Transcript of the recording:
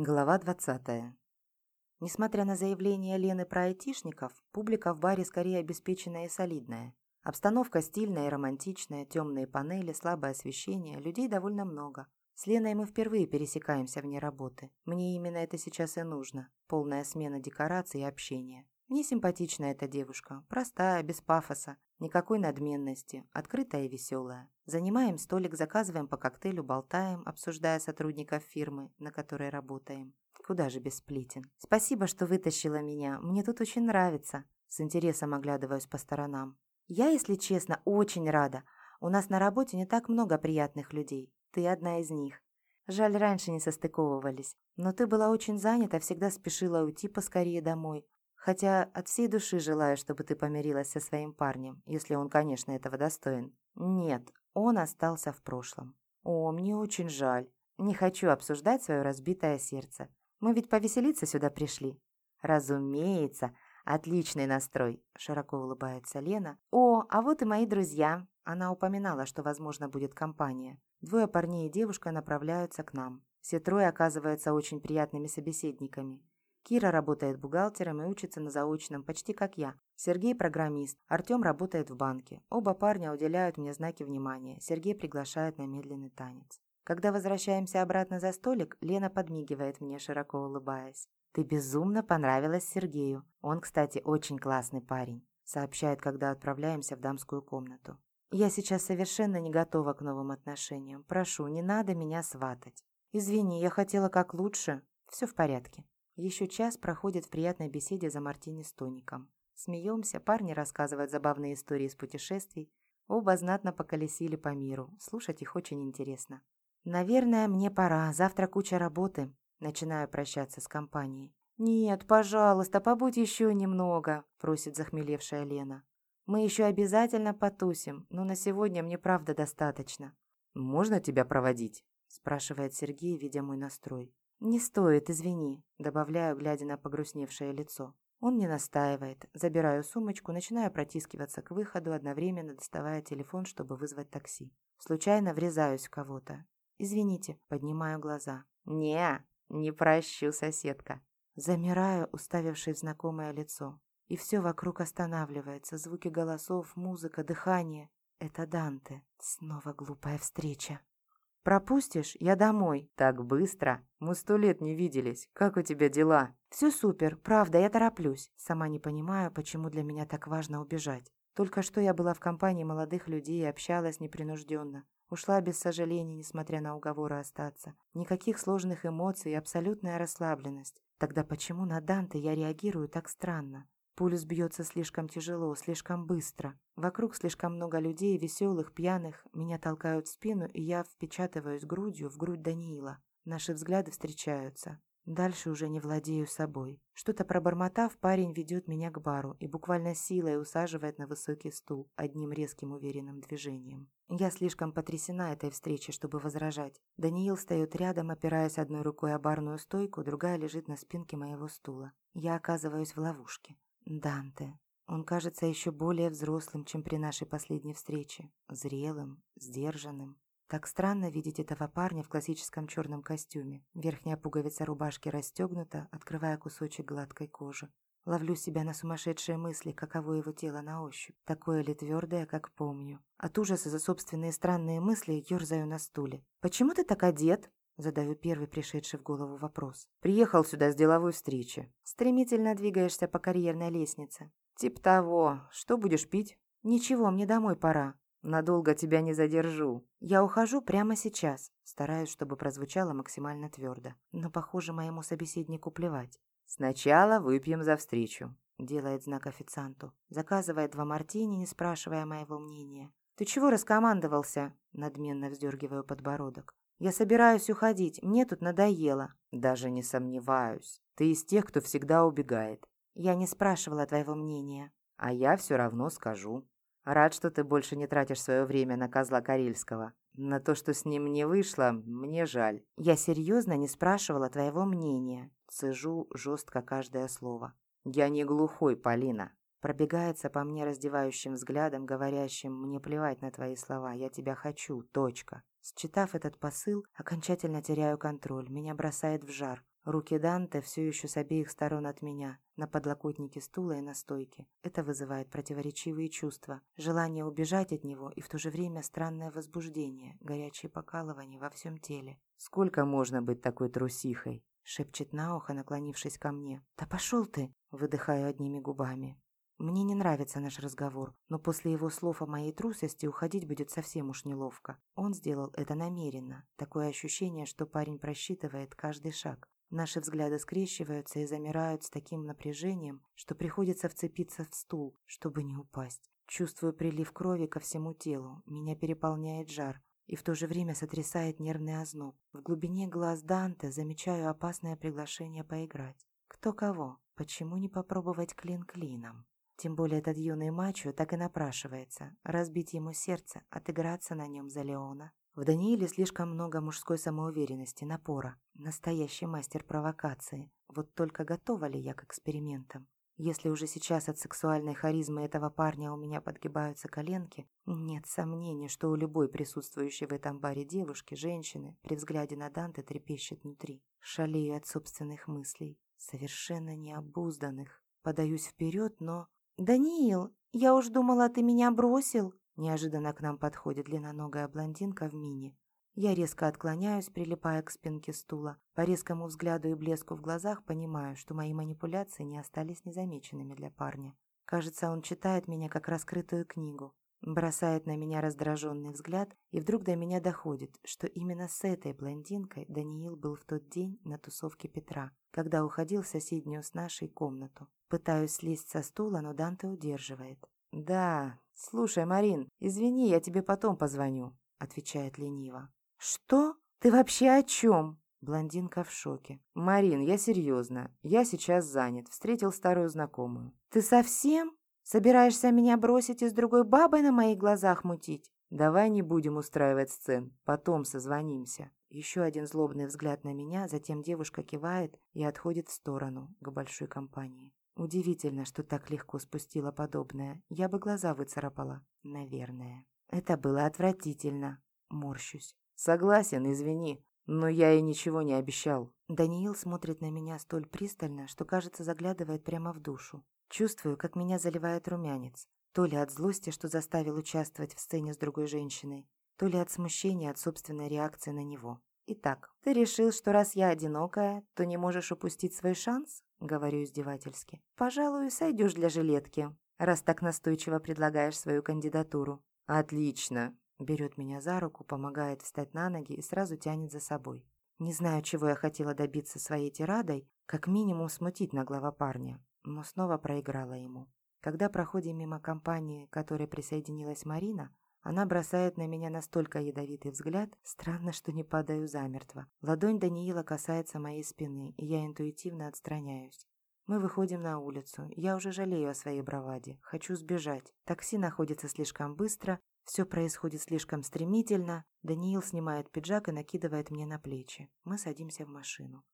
Глава 20. Несмотря на заявление Лены про айтишников, публика в баре скорее обеспеченная и солидная. Обстановка стильная и романтичная, темные панели, слабое освещение, людей довольно много. С Леной мы впервые пересекаемся вне работы. Мне именно это сейчас и нужно. Полная смена декораций и общения. Мне симпатична эта девушка, простая, без пафоса, никакой надменности, открытая и веселая. Занимаем столик, заказываем по коктейлю, болтаем, обсуждая сотрудников фирмы, на которой работаем. Куда же без сплетен. Спасибо, что вытащила меня, мне тут очень нравится. С интересом оглядываюсь по сторонам. Я, если честно, очень рада. У нас на работе не так много приятных людей. Ты одна из них. Жаль, раньше не состыковывались. Но ты была очень занята, всегда спешила уйти поскорее домой. Хотя от всей души желаю, чтобы ты помирилась со своим парнем, если он, конечно, этого достоин. Нет, он остался в прошлом. О, мне очень жаль. Не хочу обсуждать свое разбитое сердце. Мы ведь повеселиться сюда пришли. Разумеется, отличный настрой, широко улыбается Лена. О, а вот и мои друзья. Она упоминала, что, возможно, будет компания. Двое парней и девушка направляются к нам. Все трое оказываются очень приятными собеседниками. Кира работает бухгалтером и учится на заочном, почти как я. Сергей – программист. Артем работает в банке. Оба парня уделяют мне знаки внимания. Сергей приглашает на медленный танец. Когда возвращаемся обратно за столик, Лена подмигивает мне, широко улыбаясь. «Ты безумно понравилась Сергею. Он, кстати, очень классный парень», сообщает, когда отправляемся в дамскую комнату. «Я сейчас совершенно не готова к новым отношениям. Прошу, не надо меня сватать. Извини, я хотела как лучше. Все в порядке». Еще час проходит в приятной беседе за мартини с тоником. Смеемся, парни рассказывают забавные истории из путешествий. Оба знатно поколесили по миру. Слушать их очень интересно. «Наверное, мне пора. Завтра куча работы». Начинаю прощаться с компанией. «Нет, пожалуйста, побудь еще немного», – просит захмелевшая Лена. «Мы еще обязательно потусим, но на сегодня мне правда достаточно». «Можно тебя проводить?» – спрашивает Сергей, видя мой настрой. «Не стоит, извини», – добавляю, глядя на погрустневшее лицо. Он не настаивает. Забираю сумочку, начинаю протискиваться к выходу, одновременно доставая телефон, чтобы вызвать такси. Случайно врезаюсь в кого-то. «Извините», – поднимаю глаза. «Не, не прощу, соседка». Замираю, уставившись в знакомое лицо. И все вокруг останавливается. Звуки голосов, музыка, дыхание. Это Данте. Снова глупая встреча. «Пропустишь? Я домой». «Так быстро? Мы сто лет не виделись. Как у тебя дела?» «Все супер. Правда, я тороплюсь. Сама не понимаю, почему для меня так важно убежать. Только что я была в компании молодых людей и общалась непринужденно. Ушла без сожалений, несмотря на уговоры остаться. Никаких сложных эмоций и абсолютная расслабленность. Тогда почему на Данте я реагирую так странно? Пульс бьется слишком тяжело, слишком быстро. Вокруг слишком много людей, веселых, пьяных. Меня толкают в спину, и я впечатываюсь грудью в грудь Даниила. Наши взгляды встречаются. Дальше уже не владею собой. Что-то пробормотав, парень ведет меня к бару и буквально силой усаживает на высокий стул одним резким уверенным движением. Я слишком потрясена этой встречей, чтобы возражать. Даниил встает рядом, опираясь одной рукой о барную стойку, другая лежит на спинке моего стула. Я оказываюсь в ловушке. Данте. Он кажется еще более взрослым, чем при нашей последней встрече. Зрелым, сдержанным. Так странно видеть этого парня в классическом черном костюме. Верхняя пуговица рубашки расстегнута, открывая кусочек гладкой кожи. Ловлю себя на сумасшедшие мысли, каково его тело на ощупь. Такое ли твердое, как помню. От ужаса за собственные странные мысли ерзаю на стуле. «Почему ты так одет?» Задаю первый пришедший в голову вопрос. «Приехал сюда с деловой встречи». «Стремительно двигаешься по карьерной лестнице». «Тип того. Что будешь пить?» «Ничего, мне домой пора». «Надолго тебя не задержу». «Я ухожу прямо сейчас». Стараюсь, чтобы прозвучало максимально твердо. Но, похоже, моему собеседнику плевать. «Сначала выпьем за встречу», — делает знак официанту. Заказывает два мартини, не спрашивая моего мнения. «Ты чего раскомандовался?» — надменно вздергиваю подбородок. Я собираюсь уходить, мне тут надоело. Даже не сомневаюсь. Ты из тех, кто всегда убегает. Я не спрашивала твоего мнения. А я все равно скажу. Рад, что ты больше не тратишь свое время на козла Карельского. На то, что с ним не вышло, мне жаль. Я серьезно не спрашивала твоего мнения. Цежу жестко каждое слово. Я не глухой, Полина. Пробегается по мне раздевающим взглядом, говорящим «Мне плевать на твои слова, я тебя хочу, точка». Считав этот посыл, окончательно теряю контроль, меня бросает в жар. Руки Данте все еще с обеих сторон от меня, на подлокотнике стула и на стойке. Это вызывает противоречивые чувства. Желание убежать от него и в то же время странное возбуждение, горячее покалывание во всем теле. «Сколько можно быть такой трусихой?» шепчет на ухо, наклонившись ко мне. «Да пошел ты!» выдыхаю одними губами. Мне не нравится наш разговор, но после его слов о моей трусости уходить будет совсем уж неловко. Он сделал это намеренно. Такое ощущение, что парень просчитывает каждый шаг. Наши взгляды скрещиваются и замирают с таким напряжением, что приходится вцепиться в стул, чтобы не упасть. Чувствую прилив крови ко всему телу, меня переполняет жар и в то же время сотрясает нервный озноб. В глубине глаз Данте замечаю опасное приглашение поиграть. Кто кого? Почему не попробовать клин клином? Тем более этот юный мачо так и напрашивается. Разбить ему сердце, отыграться на нем за Леона. В Данииле слишком много мужской самоуверенности, напора. Настоящий мастер провокации. Вот только готова ли я к экспериментам? Если уже сейчас от сексуальной харизмы этого парня у меня подгибаются коленки, нет сомнений, что у любой присутствующей в этом баре девушки, женщины, при взгляде на Данте трепещет внутри. Шалею от собственных мыслей, совершенно необузданных. Подаюсь вперед, но... «Даниил, я уж думала, ты меня бросил!» Неожиданно к нам подходит длинноногая блондинка в мини. Я резко отклоняюсь, прилипая к спинке стула. По резкому взгляду и блеску в глазах понимаю, что мои манипуляции не остались незамеченными для парня. Кажется, он читает меня как раскрытую книгу. Бросает на меня раздраженный взгляд, и вдруг до меня доходит, что именно с этой блондинкой Даниил был в тот день на тусовке Петра, когда уходил в соседнюю с нашей комнату. Пытаюсь слезть со стула, но Данте удерживает. «Да, слушай, Марин, извини, я тебе потом позвоню», — отвечает лениво. «Что? Ты вообще о чем?» Блондинка в шоке. «Марин, я серьезно. Я сейчас занят. Встретил старую знакомую». «Ты совсем? Собираешься меня бросить и с другой бабой на моих глазах мутить?» «Давай не будем устраивать сцен. Потом созвонимся». Еще один злобный взгляд на меня, затем девушка кивает и отходит в сторону, к большой компании. Удивительно, что так легко спустила подобное. Я бы глаза выцарапала. Наверное. Это было отвратительно. Морщусь. Согласен, извини, но я ей ничего не обещал. Даниил смотрит на меня столь пристально, что, кажется, заглядывает прямо в душу. Чувствую, как меня заливает румянец. То ли от злости, что заставил участвовать в сцене с другой женщиной, то ли от смущения от собственной реакции на него. «Итак, ты решил, что раз я одинокая, то не можешь упустить свой шанс?» — говорю издевательски. «Пожалуй, сойдешь для жилетки, раз так настойчиво предлагаешь свою кандидатуру». «Отлично!» — берет меня за руку, помогает встать на ноги и сразу тянет за собой. Не знаю, чего я хотела добиться своей тирадой, как минимум смутить наглого парня, но снова проиграла ему. Когда проходим мимо компании, к которой присоединилась Марина, она бросает на меня настолько ядовитый взгляд, странно, что не падаю замертво. Ладонь Даниила касается моей спины, и я интуитивно отстраняюсь. Мы выходим на улицу. Я уже жалею о своей браваде. Хочу сбежать. Такси находится слишком быстро, все происходит слишком стремительно. Даниил снимает пиджак и накидывает мне на плечи. Мы садимся в машину.